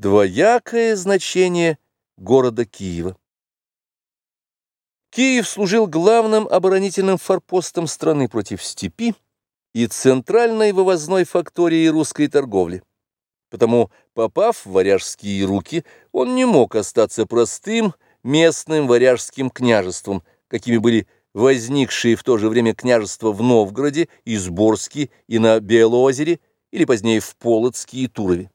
Двоякое значение города Киева. Киев служил главным оборонительным форпостом страны против степи и центральной вывозной факторией русской торговли. Потому, попав в варяжские руки, он не мог остаться простым местным варяжским княжеством, какими были возникшие в то же время княжества в Новгороде, Изборске и на Белоозере, или позднее в Полоцке и Турове.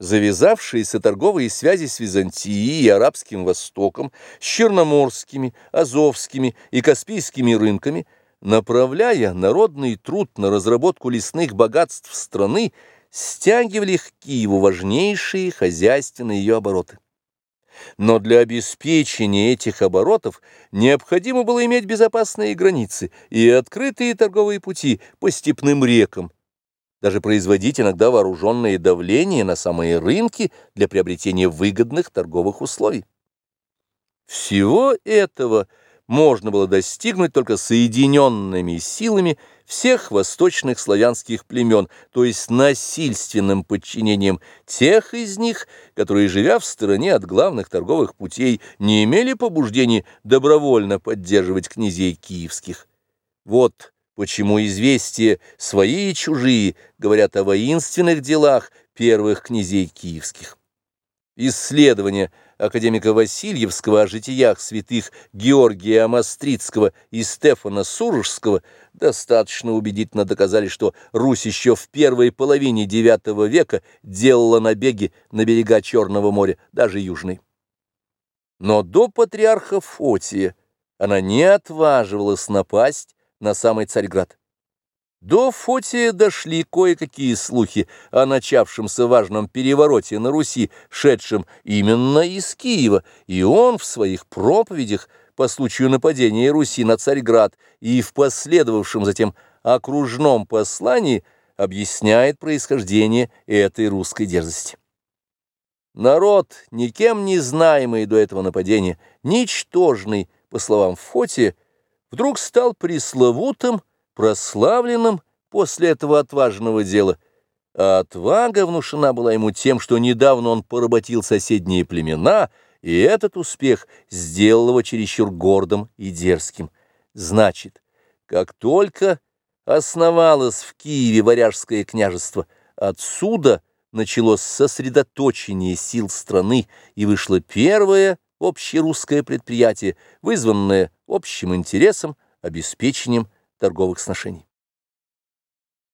Завязавшиеся торговые связи с Византией и Арабским Востоком, с Черноморскими, Азовскими и Каспийскими рынками, направляя народный труд на разработку лесных богатств страны, стягивали к Киеву важнейшие хозяйственные ее обороты. Но для обеспечения этих оборотов необходимо было иметь безопасные границы и открытые торговые пути по степным рекам, даже производить иногда вооруженное давление на самые рынки для приобретения выгодных торговых условий. Всего этого можно было достигнуть только соединенными силами всех восточных славянских племен, то есть насильственным подчинением тех из них, которые, живя в стороне от главных торговых путей, не имели побуждений добровольно поддерживать князей киевских. Вот почему известия свои и чужие говорят о воинственных делах первых князей киевских. Исследования академика Васильевского о житиях святых Георгия Амастрицкого и Стефана Сурожского достаточно убедительно доказали, что Русь еще в первой половине IX века делала набеги на берега Черного моря, даже южной. Но до патриарха Фотия она не отваживалась напасть на самый Царьград. До Фотия дошли кое-какие слухи о начавшемся важном перевороте на Руси, шедшем именно из Киева, и он в своих проповедях по случаю нападения Руси на Царьград и в последовавшем затем окружном послании объясняет происхождение этой русской дерзости. Народ, никем не знаемый до этого нападения, ничтожный, по словам Фотия, вдруг стал пресловутым, прославленным после этого отважного дела, а отвага внушена была ему тем, что недавно он поработил соседние племена, и этот успех сделал его чересчур гордым и дерзким. Значит, как только основалось в Киеве варяжское княжество, отсюда началось сосредоточение сил страны, и вышло первое общерусское предприятие, вызванное общим интересом, обеспечением торговых сношений.